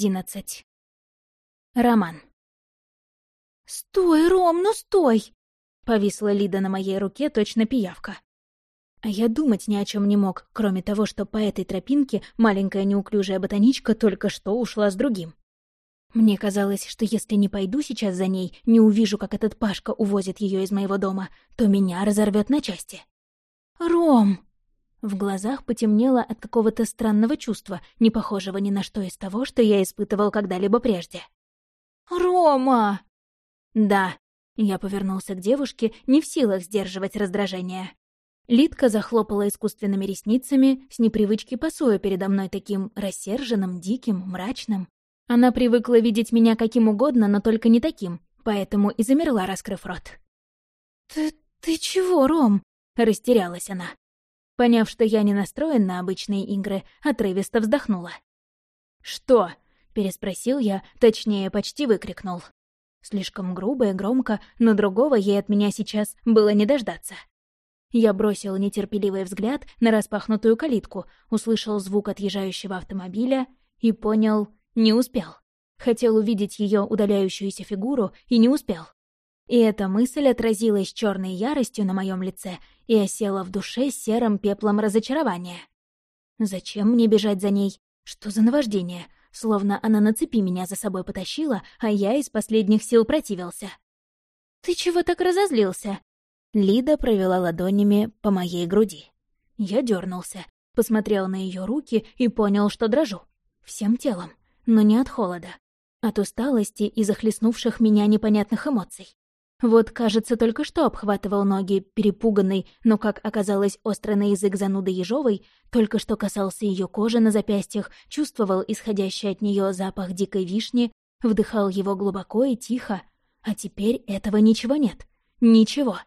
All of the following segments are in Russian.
Одиннадцать. Роман. «Стой, Ром, ну стой!» — повисла Лида на моей руке, точно пиявка. А я думать ни о чем не мог, кроме того, что по этой тропинке маленькая неуклюжая ботаничка только что ушла с другим. Мне казалось, что если не пойду сейчас за ней, не увижу, как этот Пашка увозит ее из моего дома, то меня разорвет на части. «Ром!» В глазах потемнело от какого-то странного чувства, не похожего ни на что из того, что я испытывал когда-либо прежде. «Рома!» «Да», — я повернулся к девушке, не в силах сдерживать раздражение. Лидка захлопала искусственными ресницами, с непривычки пасуя передо мной таким рассерженным, диким, мрачным. Она привыкла видеть меня каким угодно, но только не таким, поэтому и замерла, раскрыв рот. «Ты... ты чего, Ром?» — растерялась она. Поняв, что я не настроен на обычные игры, отрывисто вздохнула. «Что?» — переспросил я, точнее, почти выкрикнул. Слишком грубо и громко, но другого ей от меня сейчас было не дождаться. Я бросил нетерпеливый взгляд на распахнутую калитку, услышал звук отъезжающего автомобиля и понял — не успел. Хотел увидеть ее удаляющуюся фигуру и не успел. И эта мысль отразилась черной яростью на моем лице и осела в душе серым пеплом разочарования. Зачем мне бежать за ней? Что за наваждение? Словно она на цепи меня за собой потащила, а я из последних сил противился. «Ты чего так разозлился?» Лида провела ладонями по моей груди. Я дернулся, посмотрел на ее руки и понял, что дрожу. Всем телом, но не от холода. От усталости и захлестнувших меня непонятных эмоций. Вот, кажется, только что обхватывал ноги, перепуганный, но, как оказалось, острый на язык зануды Ежовой, только что касался ее кожи на запястьях, чувствовал исходящий от нее запах дикой вишни, вдыхал его глубоко и тихо. А теперь этого ничего нет. Ничего.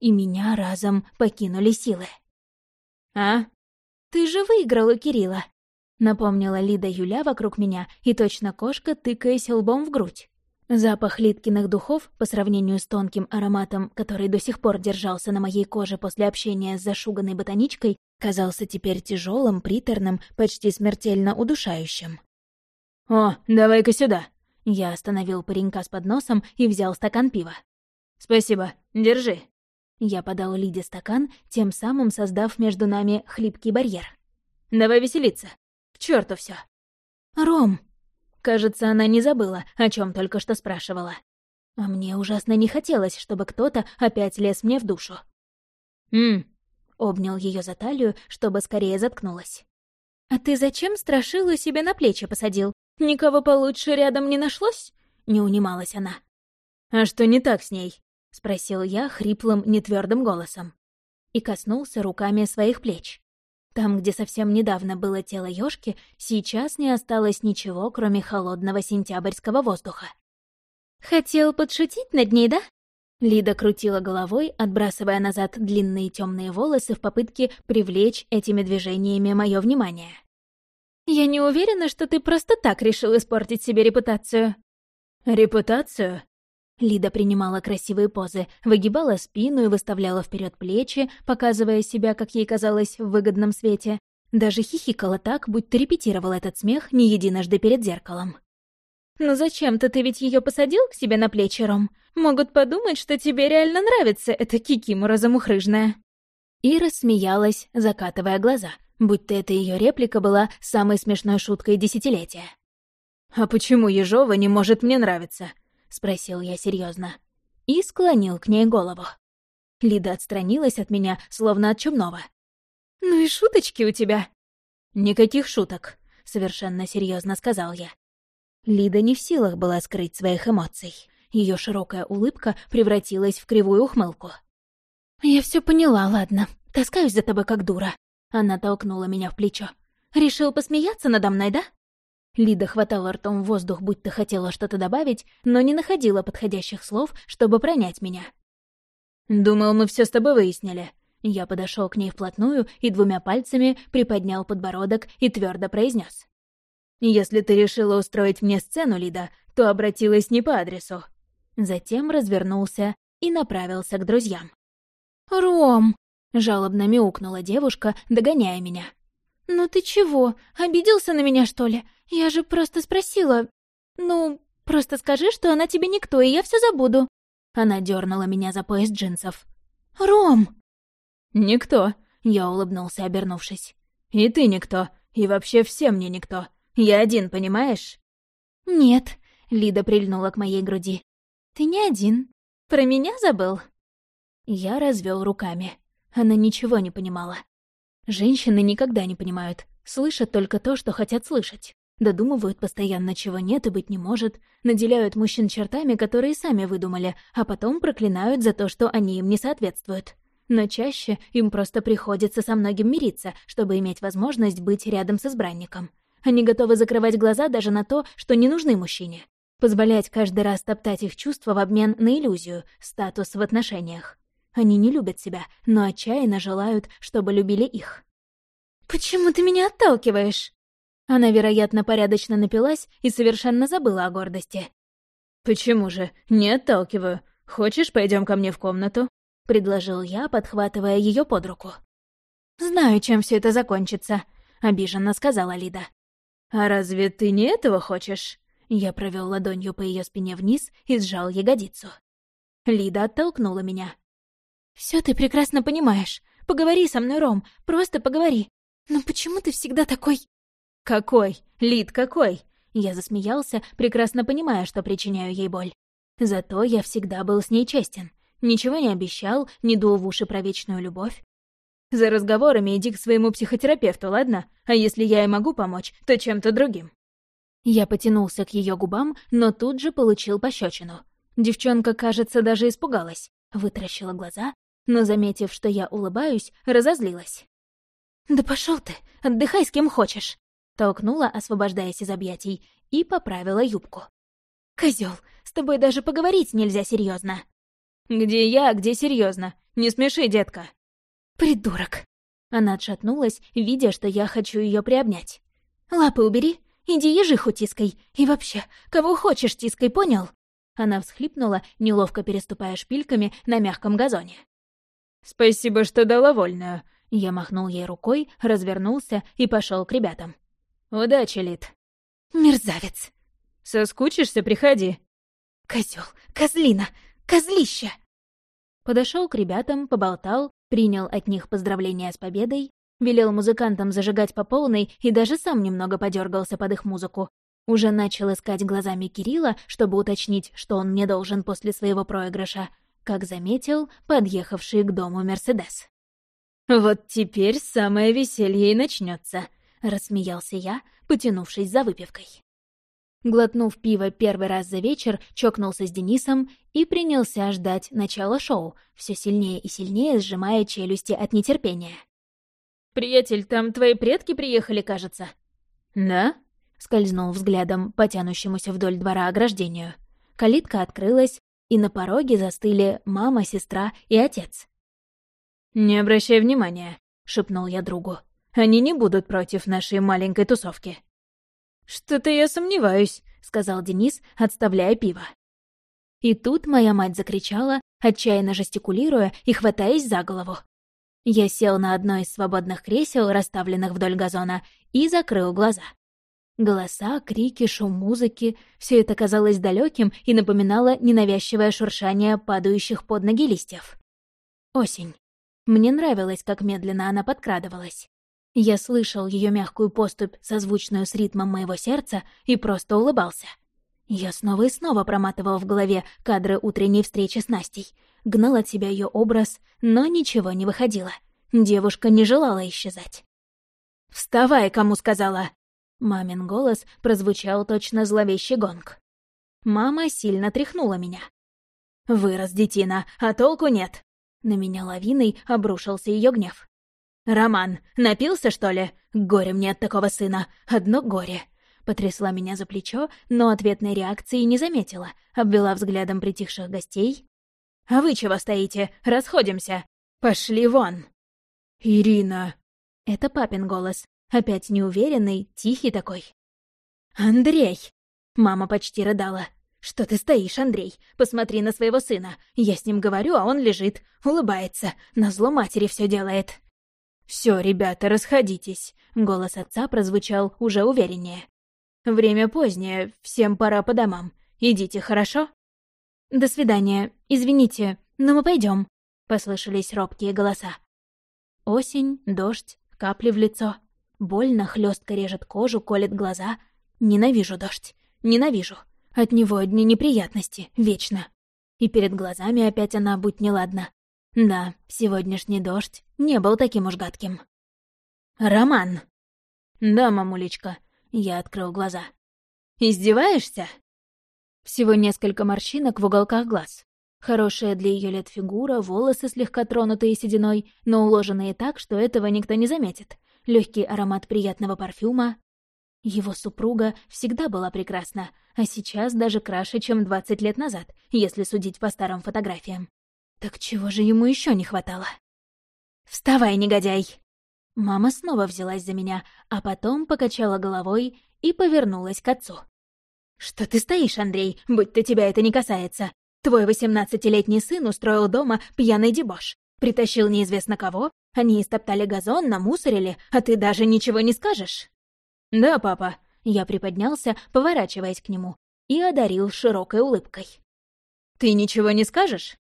И меня разом покинули силы. «А? Ты же выиграл у Кирилла!» Напомнила Лида Юля вокруг меня и точно кошка, тыкаясь лбом в грудь. Запах Литкиных духов, по сравнению с тонким ароматом, который до сих пор держался на моей коже после общения с зашуганной ботаничкой, казался теперь тяжелым, приторным, почти смертельно удушающим. «О, давай-ка сюда!» Я остановил паренька с подносом и взял стакан пива. «Спасибо, держи». Я подал Лиде стакан, тем самым создав между нами хлипкий барьер. «Давай веселиться. К черту все. «Ром!» Кажется, она не забыла, о чем только что спрашивала. А мне ужасно не хотелось, чтобы кто-то опять лез мне в душу. «Ммм», — обнял ее за талию, чтобы скорее заткнулась. «А ты зачем страшилу себе на плечи посадил? Никого получше рядом не нашлось?» — не унималась она. «А что не так с ней?» — спросил я хриплым, нетвердым голосом. И коснулся руками своих плеч. Там, где совсем недавно было тело ёшки, сейчас не осталось ничего, кроме холодного сентябрьского воздуха. «Хотел подшутить над ней, да?» Лида крутила головой, отбрасывая назад длинные темные волосы в попытке привлечь этими движениями мое внимание. «Я не уверена, что ты просто так решил испортить себе репутацию». «Репутацию?» Лида принимала красивые позы, выгибала спину и выставляла вперед плечи, показывая себя, как ей казалось, в выгодном свете. Даже хихикала так, будто репетировала этот смех не единожды перед зеркалом. «Ну зачем-то ты ведь ее посадил к себе на плечи, Ром? Могут подумать, что тебе реально нравится эта кикимора замухрыжная». И рассмеялась, закатывая глаза, будто эта ее реплика была самой смешной шуткой десятилетия. «А почему Ежова не может мне нравиться?» — спросил я серьезно И склонил к ней голову. Лида отстранилась от меня, словно от чумного. «Ну и шуточки у тебя!» «Никаких шуток», — совершенно серьезно сказал я. Лида не в силах была скрыть своих эмоций. Ее широкая улыбка превратилась в кривую ухмылку. «Я все поняла, ладно. Таскаюсь за тобой как дура». Она толкнула меня в плечо. «Решил посмеяться надо мной, да?» Лида хватала ртом воздух, будто хотела что-то добавить, но не находила подходящих слов, чтобы пронять меня. «Думал, мы все с тобой выяснили». Я подошел к ней вплотную и двумя пальцами приподнял подбородок и твердо произнес: «Если ты решила устроить мне сцену, Лида, то обратилась не по адресу». Затем развернулся и направился к друзьям. «Ром!» — жалобно мяукнула девушка, догоняя меня. «Ну ты чего, обиделся на меня, что ли? Я же просто спросила... Ну, просто скажи, что она тебе никто, и я все забуду». Она дернула меня за пояс джинсов. «Ром!» «Никто», — я улыбнулся, обернувшись. «И ты никто, и вообще все мне никто. Я один, понимаешь?» «Нет», — Лида прильнула к моей груди. «Ты не один. Про меня забыл?» Я развел руками. Она ничего не понимала. Женщины никогда не понимают, слышат только то, что хотят слышать. Додумывают постоянно, чего нет и быть не может, наделяют мужчин чертами, которые сами выдумали, а потом проклинают за то, что они им не соответствуют. Но чаще им просто приходится со многим мириться, чтобы иметь возможность быть рядом с избранником. Они готовы закрывать глаза даже на то, что не нужны мужчине. Позволять каждый раз топтать их чувства в обмен на иллюзию, статус в отношениях. Они не любят себя, но отчаянно желают, чтобы любили их. «Почему ты меня отталкиваешь?» Она, вероятно, порядочно напилась и совершенно забыла о гордости. «Почему же? Не отталкиваю. Хочешь, пойдем ко мне в комнату?» — предложил я, подхватывая ее под руку. «Знаю, чем все это закончится», — обиженно сказала Лида. «А разве ты не этого хочешь?» Я провел ладонью по ее спине вниз и сжал ягодицу. Лида оттолкнула меня. Все ты прекрасно понимаешь. Поговори со мной, Ром, просто поговори. Но почему ты всегда такой...» «Какой? Лид, какой?» Я засмеялся, прекрасно понимая, что причиняю ей боль. Зато я всегда был с ней честен. Ничего не обещал, не дул в уши про вечную любовь. «За разговорами иди к своему психотерапевту, ладно? А если я и могу помочь, то чем-то другим». Я потянулся к ее губам, но тут же получил пощечину. Девчонка, кажется, даже испугалась, вытаращила глаза, но, заметив, что я улыбаюсь, разозлилась. «Да пошел ты, отдыхай с кем хочешь!» Толкнула, освобождаясь из объятий, и поправила юбку. Козел, с тобой даже поговорить нельзя серьезно. «Где я, где серьезно? Не смеши, детка!» «Придурок!» Она отшатнулась, видя, что я хочу ее приобнять. «Лапы убери, иди ежиху тиской, и вообще, кого хочешь тиской, понял?» Она всхлипнула, неловко переступая шпильками на мягком газоне. «Спасибо, что дала вольную». Я махнул ей рукой, развернулся и пошел к ребятам. «Удачи, Лид». «Мерзавец». «Соскучишься, приходи». Козел, козлина, козлище!» Подошел к ребятам, поболтал, принял от них поздравления с победой, велел музыкантам зажигать по полной и даже сам немного подергался под их музыку. Уже начал искать глазами Кирилла, чтобы уточнить, что он мне должен после своего проигрыша, как заметил подъехавший к дому Мерседес. «Вот теперь самое веселье и начнется, рассмеялся я, потянувшись за выпивкой. Глотнув пиво первый раз за вечер, чокнулся с Денисом и принялся ждать начала шоу, все сильнее и сильнее сжимая челюсти от нетерпения. «Приятель, там твои предки приехали, кажется?» «Да?» — скользнул взглядом по тянущемуся вдоль двора ограждению. Калитка открылась, и на пороге застыли мама, сестра и отец. «Не обращай внимания», — шепнул я другу. «Они не будут против нашей маленькой тусовки». «Что-то я сомневаюсь», — сказал Денис, отставляя пиво. И тут моя мать закричала, отчаянно жестикулируя и хватаясь за голову. Я сел на одно из свободных кресел, расставленных вдоль газона, и закрыл глаза. Голоса, крики, шум музыки — все это казалось далеким и напоминало ненавязчивое шуршание падающих под ноги листьев. Осень. Мне нравилось, как медленно она подкрадывалась. Я слышал ее мягкую поступь, созвучную с ритмом моего сердца, и просто улыбался. Я снова и снова проматывал в голове кадры утренней встречи с Настей, гнал от себя ее образ, но ничего не выходило. Девушка не желала исчезать. «Вставай, кому сказала!» Мамин голос прозвучал точно зловещий гонг. Мама сильно тряхнула меня. «Вырос, детина, а толку нет!» На меня лавиной обрушился ее гнев. «Роман, напился, что ли? Горе мне от такого сына. Одно горе!» Потрясла меня за плечо, но ответной реакции не заметила, обвела взглядом притихших гостей. «А вы чего стоите? Расходимся! Пошли вон!» «Ирина!» Это папин голос, Опять неуверенный, тихий такой. «Андрей!» Мама почти рыдала. «Что ты стоишь, Андрей? Посмотри на своего сына. Я с ним говорю, а он лежит, улыбается. На зло матери все делает». Все, ребята, расходитесь», — голос отца прозвучал уже увереннее. Время позднее, всем пора по домам. Идите, хорошо?» «До свидания. Извините, но мы пойдем. послышались робкие голоса. Осень, дождь, капли в лицо. Больно, хлестко режет кожу, колет глаза. Ненавижу дождь. Ненавижу. От него одни неприятности, вечно. И перед глазами опять она будь неладна. Да, сегодняшний дождь не был таким уж гадким. «Роман!» «Да, мамулечка», — я открыл глаза. «Издеваешься?» Всего несколько морщинок в уголках глаз. Хорошая для ее лет фигура, волосы слегка тронутые сединой, но уложенные так, что этого никто не заметит. Легкий аромат приятного парфюма. Его супруга всегда была прекрасна, а сейчас даже краше, чем 20 лет назад, если судить по старым фотографиям. Так чего же ему еще не хватало? «Вставай, негодяй!» Мама снова взялась за меня, а потом покачала головой и повернулась к отцу. «Что ты стоишь, Андрей, будь то тебя это не касается? Твой восемнадцатилетний сын устроил дома пьяный дебош. Притащил неизвестно кого, они истоптали газон, намусорили, а ты даже ничего не скажешь?» «Да, папа». Я приподнялся, поворачиваясь к нему, и одарил широкой улыбкой. «Ты ничего не скажешь?»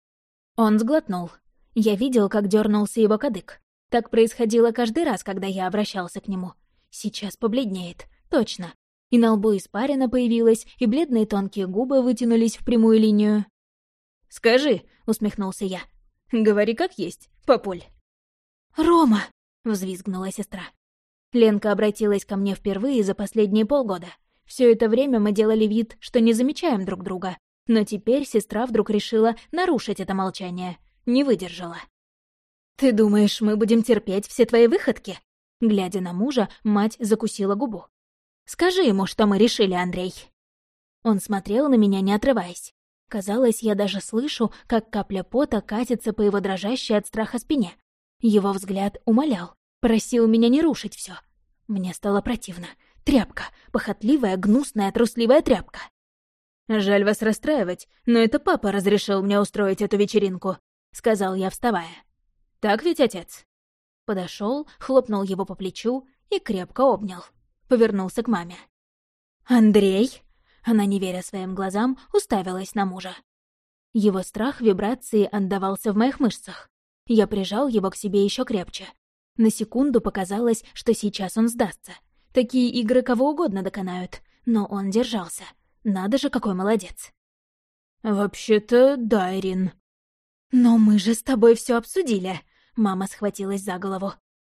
Он сглотнул. Я видел, как дернулся его кадык. Так происходило каждый раз, когда я обращался к нему. Сейчас побледнеет, точно. И на лбу испарина появилась, и бледные тонкие губы вытянулись в прямую линию. «Скажи», — усмехнулся я. «Говори как есть, папуль». «Рома!» — взвизгнула сестра. Ленка обратилась ко мне впервые за последние полгода. Все это время мы делали вид, что не замечаем друг друга. Но теперь сестра вдруг решила нарушить это молчание. Не выдержала. «Ты думаешь, мы будем терпеть все твои выходки?» Глядя на мужа, мать закусила губу. «Скажи ему, что мы решили, Андрей». Он смотрел на меня, не отрываясь. Казалось, я даже слышу, как капля пота катится по его дрожащей от страха спине. Его взгляд умолял, просил меня не рушить все. Мне стало противно. Тряпка, похотливая, гнусная, трусливая тряпка. «Жаль вас расстраивать, но это папа разрешил мне устроить эту вечеринку», — сказал я, вставая. «Так ведь, отец?» Подошел, хлопнул его по плечу и крепко обнял. Повернулся к маме. «Андрей?» Она, не веря своим глазам, уставилась на мужа. Его страх вибрации отдавался в моих мышцах. Я прижал его к себе еще крепче. На секунду показалось, что сейчас он сдастся. Такие игры кого угодно доконают. Но он держался. Надо же, какой молодец. «Вообще-то, да, Ирин». «Но мы же с тобой все обсудили», — мама схватилась за голову.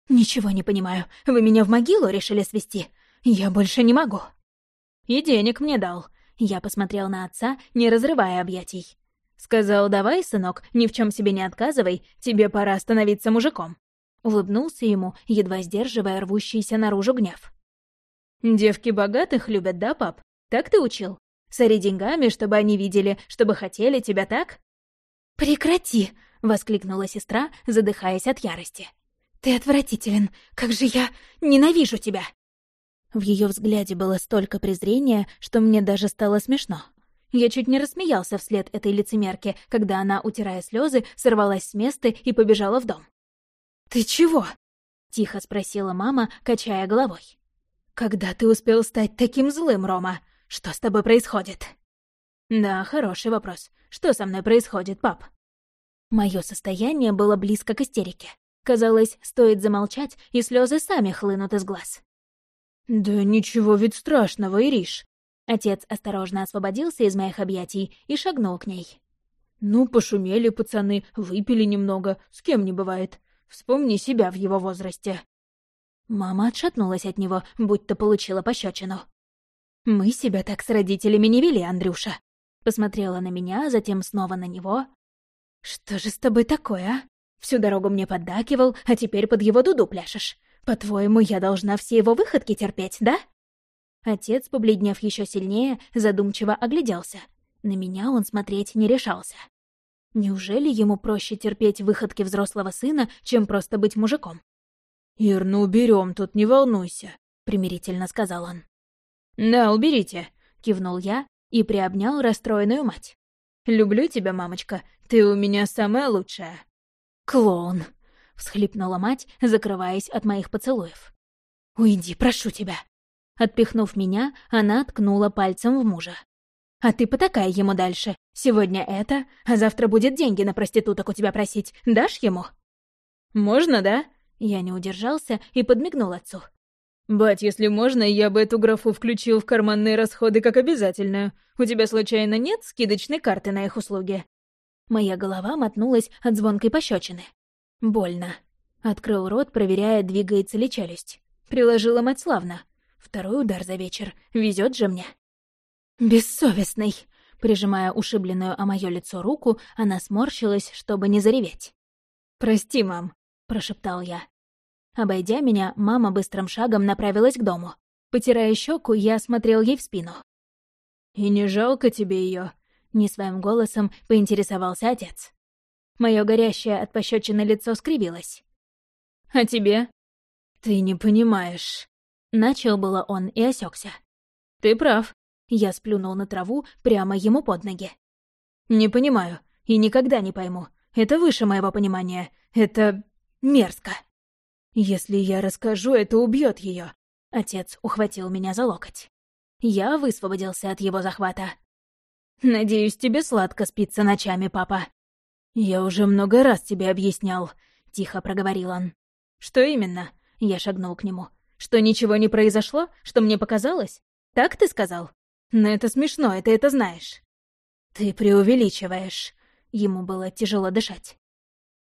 «Ничего не понимаю. Вы меня в могилу решили свести? Я больше не могу». «И денег мне дал». Я посмотрел на отца, не разрывая объятий. Сказал, давай, сынок, ни в чем себе не отказывай, тебе пора становиться мужиком. Улыбнулся ему, едва сдерживая рвущийся наружу гнев. «Девки богатых любят, да, пап? Так ты учил? Сори деньгами, чтобы они видели, чтобы хотели тебя так?» «Прекрати!» — воскликнула сестра, задыхаясь от ярости. «Ты отвратителен! Как же я ненавижу тебя!» В ее взгляде было столько презрения, что мне даже стало смешно. Я чуть не рассмеялся вслед этой лицемерке, когда она, утирая слезы, сорвалась с места и побежала в дом. «Ты чего?» — тихо спросила мама, качая головой. «Когда ты успел стать таким злым, Рома? Что с тобой происходит?» «Да, хороший вопрос. Что со мной происходит, пап?» Мое состояние было близко к истерике. Казалось, стоит замолчать, и слезы сами хлынут из глаз. «Да ничего ведь страшного, Ириш!» Отец осторожно освободился из моих объятий и шагнул к ней. «Ну, пошумели пацаны, выпили немного, с кем не бывает. Вспомни себя в его возрасте». Мама отшатнулась от него, будто получила пощечину. «Мы себя так с родителями не вели, Андрюша». Посмотрела на меня, а затем снова на него. «Что же с тобой такое, а? Всю дорогу мне поддакивал, а теперь под его дуду пляшешь. По-твоему, я должна все его выходки терпеть, да?» Отец, побледнев еще сильнее, задумчиво огляделся. На меня он смотреть не решался. Неужели ему проще терпеть выходки взрослого сына, чем просто быть мужиком? «Ир, ну уберем тут, не волнуйся», — примирительно сказал он. «Да, уберите», — кивнул я и приобнял расстроенную мать. «Люблю тебя, мамочка, ты у меня самая лучшая». «Клоун», — всхлипнула мать, закрываясь от моих поцелуев. «Уйди, прошу тебя». Отпихнув меня, она ткнула пальцем в мужа. «А ты потакай ему дальше. Сегодня это, а завтра будет деньги на проституток у тебя просить. Дашь ему?» «Можно, да?» Я не удержался и подмигнул отцу. «Бать, если можно, я бы эту графу включил в карманные расходы как обязательную. У тебя, случайно, нет скидочной карты на их услуги?» Моя голова мотнулась от звонкой пощечины. Больно. Открыл рот, проверяя, двигается ли челюсть. Приложила мать славно. Второй удар за вечер. Везет же мне. «Бессовестный!» Прижимая ушибленную о моё лицо руку, она сморщилась, чтобы не зареветь. «Прости, мам», — прошептал я. Обойдя меня, мама быстрым шагом направилась к дому. Потирая щеку, я смотрел ей в спину. «И не жалко тебе ее? не своим голосом поинтересовался отец. Мое горящее от пощечины лицо скривилось. «А тебе?» «Ты не понимаешь». Начал было он и осекся. «Ты прав». Я сплюнул на траву прямо ему под ноги. «Не понимаю. И никогда не пойму. Это выше моего понимания. Это мерзко». «Если я расскажу, это убьет ее. Отец ухватил меня за локоть. Я высвободился от его захвата. «Надеюсь, тебе сладко спится ночами, папа». «Я уже много раз тебе объяснял», — тихо проговорил он. «Что именно?» — я шагнул к нему. «Что ничего не произошло? Что мне показалось? Так ты сказал? Но это смешно, ты это знаешь». «Ты преувеличиваешь». Ему было тяжело дышать.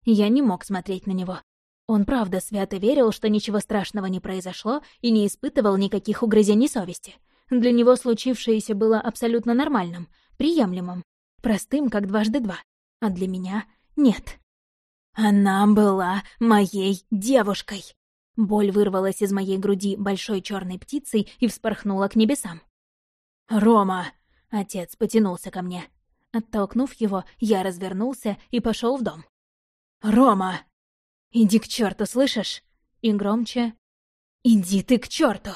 Я не мог смотреть на него. Он правда свято верил, что ничего страшного не произошло и не испытывал никаких угрызений совести. Для него случившееся было абсолютно нормальным, приемлемым, простым, как дважды два. А для меня — нет. Она была моей девушкой. Боль вырвалась из моей груди большой черной птицей и вспорхнула к небесам. «Рома!» — отец потянулся ко мне. Оттолкнув его, я развернулся и пошел в дом. «Рома!» «Иди к черту, слышишь?» И громче «Иди ты к черту!»